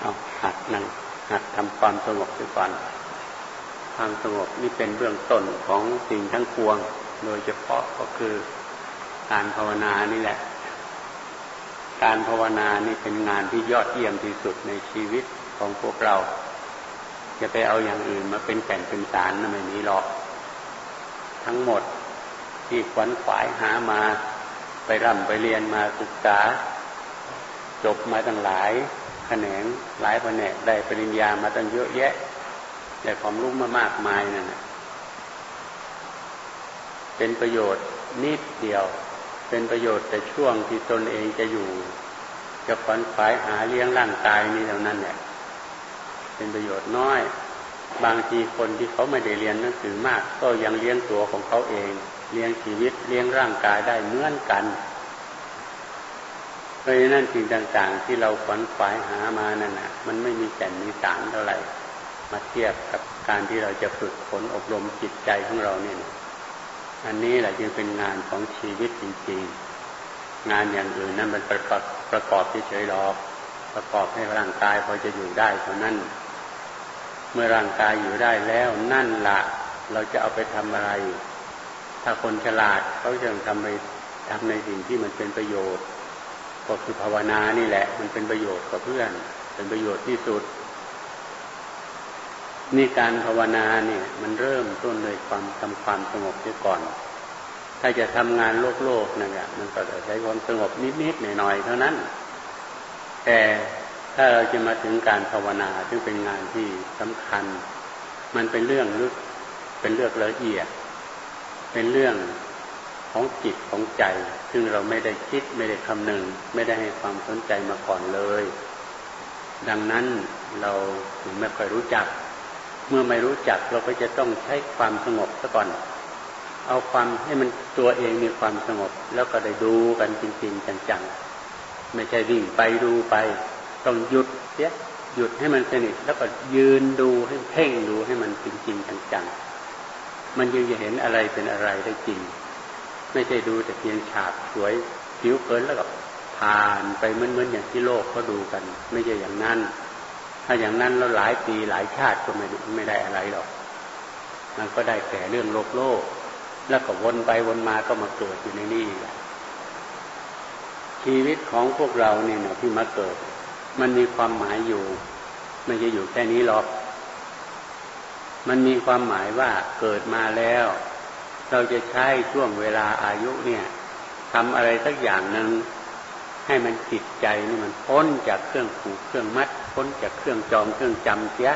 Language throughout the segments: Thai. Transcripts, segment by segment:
เอาหัดนั่งหัดทำความสงบด้วยก่อนความสงบนี่เป็นเบื้องต้นของสิ่งทั้งปวง โดยเฉพาะก็คือการภาวนานี่แหละ การภาวนานี่เป็นงานที่ยอดเยี่ยมที่สุดในชีวิตของพวกเรา จะไปเอาอย่างอื่นมาเป็นแก่นเป็นสารนั่นไม่มีหรอก ทั้งหมดที่ขวนขวายหามาไปร่ำไปเรียนมาศึกษา จบมาตั้งหลาย แขนงหลายแผนกได้ปริญญามาตั้งเยอะแยะแต่ความรู้มามากมายนั่นเป็นประโยชน์นิดเดียว เป็นประโยชน์แต่ช่วงที่ตนเองจะอยู่ จะขวนขวายหาเลี้ยงร่างกายนี้เท่านั้นเนี่ยเป็นประโยชน์น้อย บางทีคนที่เขาไม่ได้เรียนหนังสือมาก ก็ยังเลี้ยงตัวของเขาเอง เลี้ยงชีวิตเลี้ยงร่างกายได้เหมือนกัน เพราะฉะนั้นสิ่งต่างๆ ที่เราขวนขวายหามานั่นนะมันไม่มีแก่นมีสารเท่าไหร่ มาเทียบกับการที่เราจะฝึกฝนอบรมจิตใจของเราเนี่ยอันนี้แหละจึงเป็นงานของชีวิตจริงๆ งานอย่างอื่นนั้นมันประกอบประกอบเฉยๆหรอก ประกอบให้ร่างกายพอจะอยู่ได้เท่านั้น เมื่อร่างกายอยู่ได้แล้วนั่นละเราจะเอาไปทำอะไร ถ้าคนฉลาดเขาจะทำในทำในสิ่งที่มันเป็นประโยชน์ ก็คือภาวนานี่แหละ มันเป็นประโยชน์กับเพื่อน เป็นประโยชน์ที่สุด นี่การภาวนาเนี่ยมันเริ่มต้นเลยความทำความสงบเสียก่อน ถ้าจะทำงานโลกโลกนั่นแหละมันก็จะใช้ความสงบนิดๆหน่อยๆเท่านั้น แต่ถ้าเราจะมาถึงการภาวนาซึ่งเป็นงานที่สำคัญ มันเป็นเรื่องลึกเป็นเรื่องละเอียด เป็นเรื่อง ของจิตของใจ ซึ่งเราไม่ได้คิดไม่ได้คำนึง ไม่ได้ให้ความสนใจมาก่อนเลย ดังนั้นเราถึงไม่ค่อยรู้จัก เมื่อไม่รู้จักเราก็จะต้องใช้ความสงบซะก่อน เอาความให้มันตัวเองมีความสงบ แล้วก็ได้ดูกันจริงๆจังๆ ไม่ใช่วิ่งไปดูไป ต้องหยุดเสียหยุดให้มันสนิทแล้วก็ยืนดูให้เพ่งดูให้มันจริงๆจังๆมันยังจะเห็นอะไรเป็นอะไรได้จริง ไม่ใช่ดูแต่เพียงฉาบสวยผิวเผินแล้วก็ผ่านไปเหมือนๆอย่างที่โลกเขาดูกัน ไม่ใช่อย่างนั้น ถ้าอย่างนั้นแล้วหลายปีหลายชาติก็ไม่ไม่ได้อะไรหรอกมันก็ได้แต่เรื่องโลกโลก แล้วก็วนไปวนมาก็มาเกิดอยู่ในนี่แหละชีวิตของพวกเราเนี่ยที่มาเกิด มันมีความหมายอยู่ ไม่ใช่อยู่แค่นี้หรอก มันมีความหมายว่าเกิดมาแล้ว เราจะใช้ช่วงเวลาอายุเนี่ยทำอะไรสักอย่างหนึ่งให้มันจิตใจนี่มันพ้นจากเครื่องผูกเครื่องมัด พ้นจากเครื่องจองเครื่องจำเสีย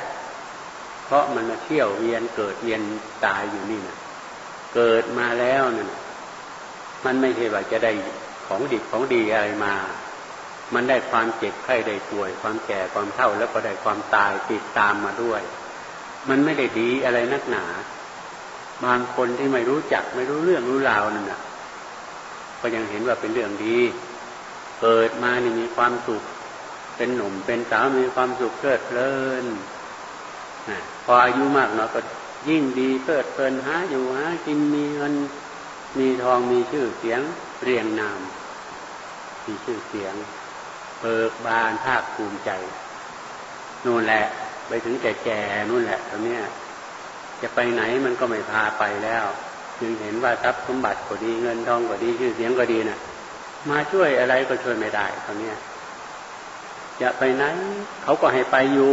เพราะมันมาเที่ยวเวียนเกิดเวียนตายอยู่นี่นะเกิดมาแล้วนั่นมันไม่ใช่ว่าจะได้ของดีของดีอะไรมา มันได้ความเจ็บไข้ได้ป่วย ความแก่ความเฒ่าแล้วก็ได้ความตายติดตามมาด้วย มันไม่ได้ดีอะไรนักหนา บางคนที่ไม่รู้จักไม่รู้เรื่องรู้ราวนั่นน่ะก็ยังเห็นว่าเป็นเรื่องดี เกิดมานี่มีความสุข เป็นหนุ่มเป็นสาวมีความสุขเพลิดเพลินพออายุมากเนาะก็ยิ่งดีเพลิดเพลินหาอยู่หากินมีเงินมีทองมีชื่อเสียงเรียงนาม มีชื่อเสียงเบิกบานภาคภูมิใจนู่นแหละ ไปถึงแก่ๆนู่นแหละตรงนี้ จะไปไหนมันก็ไม่พาไปแล้วจึงเห็นว่าทรัพย์สมบัติก็ดีเงินทองก็ดีชื่อเสียงก็ดีนะมาช่วยอะไรก็ช่วยไม่ได้ตอนนี้จะไปไหนเขาก็ให้ไปอยู่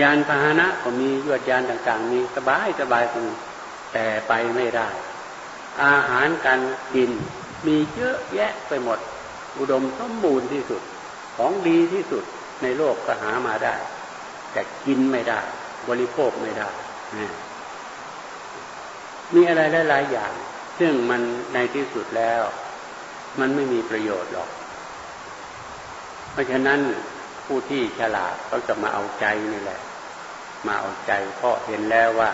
ยานพาหนะก็มียวดยานต่างๆ มีสบายสบายคนแต่ไปไม่ได้ อาหารการกิน มีเยอะแยะไปหมด อุดมสมบูรณ์ที่สุด ของดีที่สุดในโลกก็หามาได้ แต่กินไม่ได้ บริโภคไม่ได้ มีอะไรหลายๆอย่าง ซึ่งมันในที่สุดแล้ว มันไม่มีประโยชน์หรอก เพราะฉะนั้นผู้ที่ฉลาดเขาจะมาเอาใจนี่แหละ มาเอาใจเพราะเห็นแล้วว่า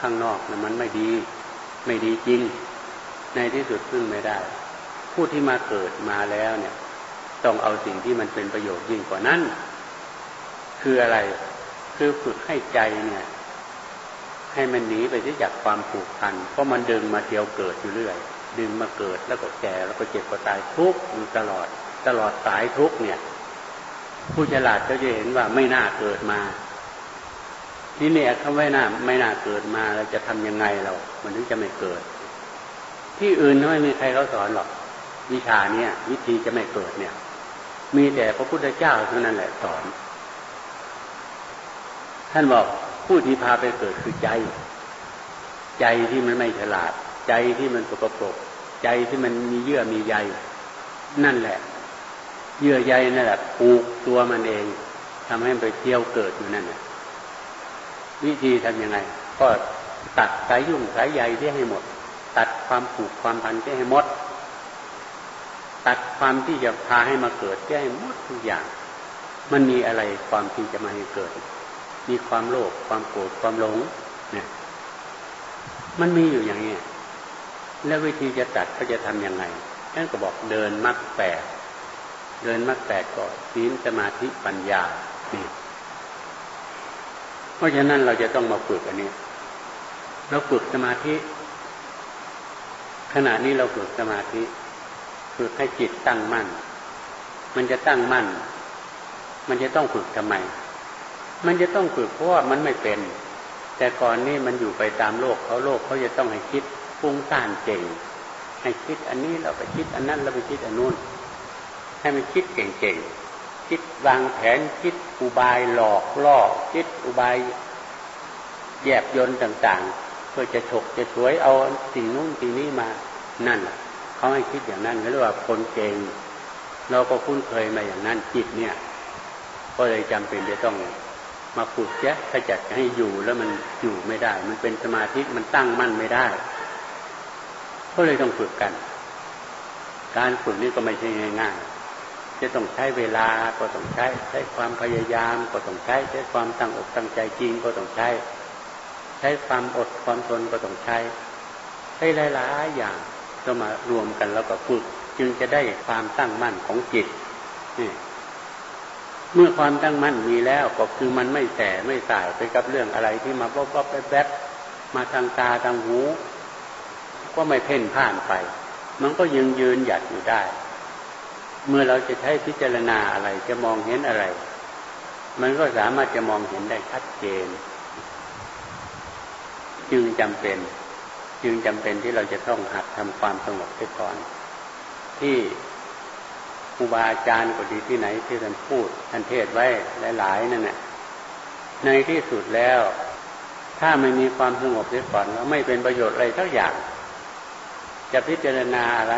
ข้างนอกนะมันไม่ดี ไม่ดีจริง ในที่สุดพึ่งไม่ได้ ผู้ที่มาเกิดมาแล้วเนี่ย ต้องเอาสิ่งที่มันเป็นประโยชน์ยิ่งกว่านั้น คืออะไร คือฝึกให้ใจเนี่ย ให้มันหนีไปที่จากความผูกพัน เพราะมันดึงมาเที่ยวเกิดอยู่เรื่อย ดึงมาเกิดแล้วก็แก่แล้วก็เจ็บก็ตายทุกอยู่ตลอด ตลอดสายทุกเนี่ย ผู้ฉลาดก็จะเห็นว่าไม่น่าเกิดมาที่เนี่ยเขาไม่น่าไม่น่าเกิดมาเราจะทำยังไงเรา มันถึงจะไม่เกิด ที่อื่นไม่มีใครเขาสอนหรอก วิชาเนี่ย วิธีจะไม่เกิดเนี่ย มีแต่พระพุทธเจ้าเท่านั้นแหละสอน ท่านบอก ผู้ที่พาไปเกิดคือใจ ใจที่มันไม่ฉลาด ใจที่มันสกปรกใจที่มันมีเยื่อมีใยนั่นแหละ เยื่อใยนั่นแหละปลูกตัวมันเองทำให้มันไปเที่ยวเกิดอยู่นั่นแหละวิธีทํำยังไง ก็ตัดสายยุ่งสายใยที่ให้หมด ตัดความผูกความพันที่ให้หมด ตัดความที่จะพาให้มาเกิดที่ให้หมดทุกอย่าง มันมีอะไรความที่จะมาให้เกิด มีความโลภความโกรธความหลงเนี่ยมันมีอยู่อย่างนี้แล้ววิธีจะตัดเขาจะทํำยังไงท่านก็บอกเดินมรรคแปดเดินมรรคแปดก่อนศีลสมาธิปัญญานี่เพราะฉะนั้นเราจะต้องมาฝึกอันนี้ เราฝึกสมาธิ ขณะนี้เราฝึกสมาธิฝึกให้จิตตั้งมั่น มันจะตั้งมั่น มันจะต้องฝึกทำไม มันจะต้องฝึกเพราะว่ามันไม่เป็น แต่ก่อนนี้มันอยู่ไปตามโลกเขาโลกเขาจะต้องให้คิดฟุ้งซ่านเก่ง ให้คิดอันนี้เราไปคิดอันนั้นเราไปคิดอันนู้น ให้มันคิดเก่งๆคิดวางแผนคิดอุบายหลอกล่อคิดอุบายแยบยนต์ต่างๆ เพื่อจะฉกจะสวยเอาสิ่งนู้นสิ่งนี้มานั่นเขาให้คิดอย่างนั้นเรียกว่าคนเก่งเราก็คุ้นเคยมาอย่างนั้นจิตเนี่ย ก็เลยจำเป็นจะต้อง มาฝึกแยะถ้าจัดให้อยู่แล้วมันอยู่ไม่ได้ มันเป็นสมาธิมันตั้งมั่นไม่ได้ก็เลยต้องฝึกกัน การฝึกนี่ก็ไม่ใช่ง่ายๆจะต้องใช้เวลาก็ต้องใช้ ใช้ความพยายามก็ต้องใช้ ใช้ความตั้งอกตั้งใจจริงก็ต้องใช้ ใช้ความอดความทนก็ต้องใช้ ใช้หลายๆอย่างก็มารวมกันแล้วก็ฝึก จึงจะได้ความตั้งมั่นของจิตนี่ เมื่อความตั้งมั่นมีแล้วก็คือมันไม่แส่ไม่สายไปกับเรื่องอะไรที่มาบ๊อบๆแป๊บๆมาทางตาทางหู ก็ไม่เพ่นพ่านไป มันก็ยังยืนหยัดอยู่ได้ เมื่อเราจะใช้พิจารณาอะไรจะมองเห็นอะไร มันก็สามารถจะมองเห็นได้ชัดเจน จึงจำเป็น จึงจำเป็นที่เราจะต้องหัดทำความสงบไปก่อน ที่ ครูบาอาจารย์ก็ดีที่ไหนที่ท่านพูดท่านเทศไว้หลายๆนั่นแหละในที่สุดแล้ว ถ้าไม่มีความสงบเสียก่อนแล้วไม่เป็นประโยชน์อะไรสักอย่าง จะพิจารณาอะไร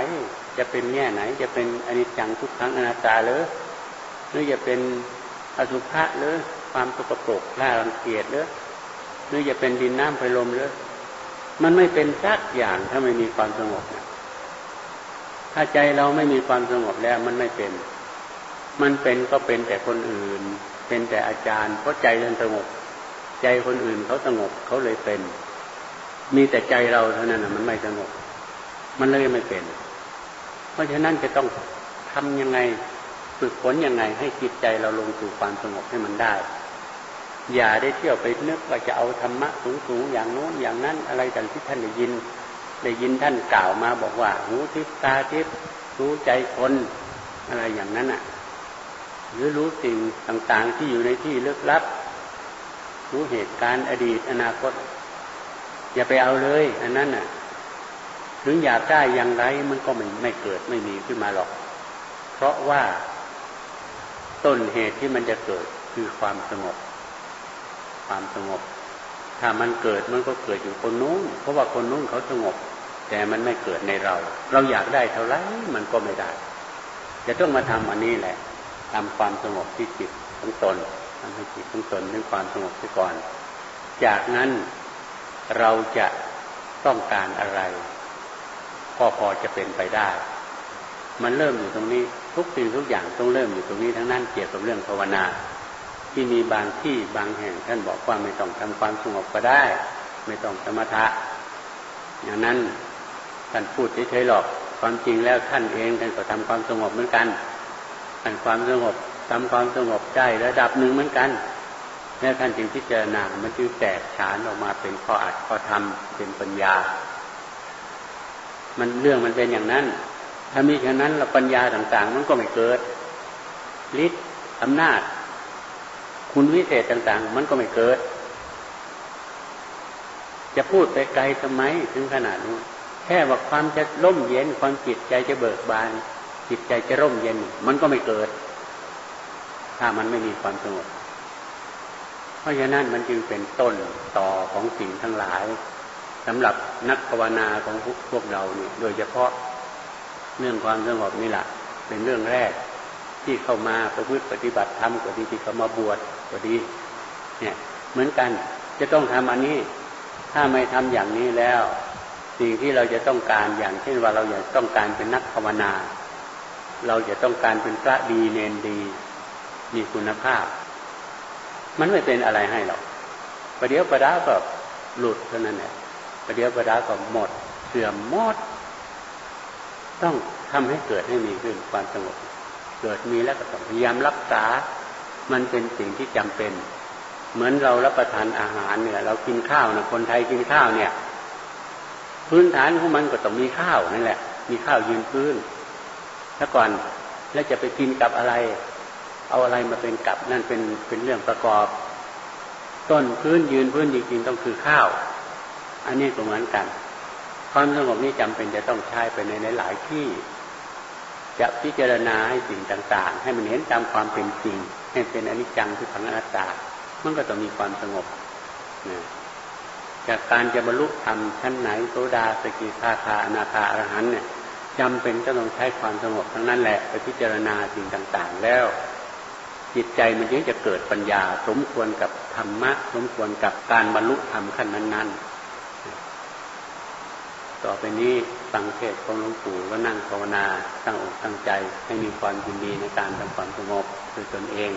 จะเป็นแง่ไหน จะเป็นอนิจจังทุกครั้งอนัตตาหรือหรือจะเป็นอสุภะหรือความสกปรกน่ารังเกียจหรือหรือจะเป็นดินน้ำไฟลมหรือมันไม่เป็นสักอย่างถ้าไม่มีความสงบนะ ถ้าใจเราไม่มีความสงบแล้วมันไม่เป็น มันเป็นก็เป็นแต่คนอื่น เป็นแต่อาจารย์ เพราะใจเราสงบ ใจคนอื่นเขาสงบเขาเลยเป็น มีแต่ใจเราเท่านั้นนะมันไม่สงบ มันเลยไม่เป็น เพราะฉะนั้นจะต้องทำยังไงฝึกฝนยังไงให้จิตใจเราลงสู่ความสงบให้มันได้ อย่าได้เที่ยวไปนึกว่าจะเอาธรรมะสูงๆอย่างโน้นอย่างนั้นอะไรต่างที่ท่านได้ยิน ได้ยินท่านกล่าวมาบอกว่า หูทิพตาทิพรู้ใจคนอะไรอย่างนั้นอะ หรือรู้สิ่งต่างๆที่อยู่ในที่ลึกลับ รู้เหตุการณ์อดีตอนาคต อย่าไปเอาเลย อันนั้นอะ ถึงอยากได้อย่างไรมันก็ไม่ไม่เกิดไม่มีขึ้นมาหรอก เพราะว่าต้นเหตุที่มันจะเกิดคือความสงบ ความสงบ ถ้ามันเกิดมันก็เกิดอยู่คนนู้น เพราะว่าคนนู้นเขาสงบ แต่มันไม่เกิดในเรา เราอยากได้เท่าไรมันก็ไม่ได้ จะต้องมาทำอันนี้แหละทำความสงบที่จิตทั้งตนทำให้จิตทั้งตนมีความสงบที่ก่อน จากนั้นเราจะต้องการอะไรก็พอจะเป็นไปได้ มันเริ่มอยู่ตรงนี้ทุกสิ่งทุกอย่างต้องเริ่มอยู่ตรงนี้ทั้งนั้นเกี่ยวกับเรื่องภาวนา ที่มีบางที่บางแห่ง ท่านบอกว่าไม่ต้องทำความสงบก็ได้ ไม่ต้องสมถะ อย่างนั้นท่านพูดเฉยๆหรอกความจริงแล้วท่านเองท่านก็ทำความสงบเหมือนกันท่านความสงบทำความสงบได้ระดับหนึ่งเหมือนกันแล้วท่านจึงพิจารณามันจึงแตกฉานออกมาเป็นข้ออัดข้อธรรมเป็นปัญญา มันเรื่องมันเป็นอย่างนั้น ถ้ามีแค่นั้นเราปัญญาต่าง ๆ มันก็ไม่เกิดฤทธิ์อำนาจ คุณวิเศษต่าง ๆ มันก็ไม่เกิด จะพูดไปไกลทำไมถึงขนาดนี้แค่ว่าความจะร่มเย็นความจิตใจจะเบิกบาน จิตใจจะร่มเย็น มันก็ไม่เกิด ถ้ามันไม่มีความสงบเพราะฉะนั้นมันจึงเป็นต้นต่อของสิ่งทั้งหลายสำหรับนักภาวนาของพวกเราเนี่ย โดยเฉพาะเรื่องความสงบนี่แหละเป็นเรื่องแรกที่เข้ามาประพฤติปฏิบัติธรรมก็ดีที่เขามาบวช ก็ดี เนี่ย เหมือนกันจะต้องทำอันนี้ ถ้าไม่ทำอย่างนี้แล้ว สิ่งที่เราจะต้องการอย่างเช่นว่าเราอยากต้องการเป็นนักภาวนา เราจะต้องการเป็นพระดีเนนดี มีคุณภาพ มันไม่เป็นอะไรให้หรอกประเดี๋ยวประดาก็หลุดเท่านั้นแหละประเดี๋ยวประดาก็หมด เสื่อมหมด ต้องทำให้เกิดให้มีขึ้นความสงบ เกิดมีแล้วก็ต้องพยายามรักษา มันเป็นสิ่งที่จำเป็น เหมือนเรารับประทานอาหารเนี่ย เรากินข้าวนะคนไทยกินข้าวเนี่ย พื้นฐานของมันก็ต้องมีข้าวนั่นแหละ มีข้าวยืนพื้นถ้าก่อนแล้วจะไปกินกับอะไร เอาอะไรมาเป็นกับนั่นเป็นเป็นเรื่องประกอบ ต้นพื้นยืนพื้นจริงๆต้องคือข้าว อันนี้ก็เหมือนกัน ความสงบนี้จำเป็นจะต้องใช้ไปในหลายที่ จะพิจารณาให้สิ่งต่าง ๆ ให้มันเห็นตามความเป็นจริง ให้เป็นอนิจจังทุกขังอนัตตา มันก็ต้องมีความสงบนะจากการจะบรรลุธรรมชั้นไหนโสดาสกิทาคาอนาคาอรหันเนี่ยจำเป็นจะต้องใช้ความสงบทั้งนั้นแหละไปพิจารณาสิ่งต่าง ๆ แล้ว จิตใจมันจึงจะเกิดปัญญา สมควรกับธรรมะ สมควรกับการบรรลุธรรมขั้นนั้น ๆ ต่อไปนี้ ฟังเทศของหลวงปู่ก็นั่งภาวนาตั้งอกตั้งใจให้มีความยินดีในการทำความสงบด้วยตนเอง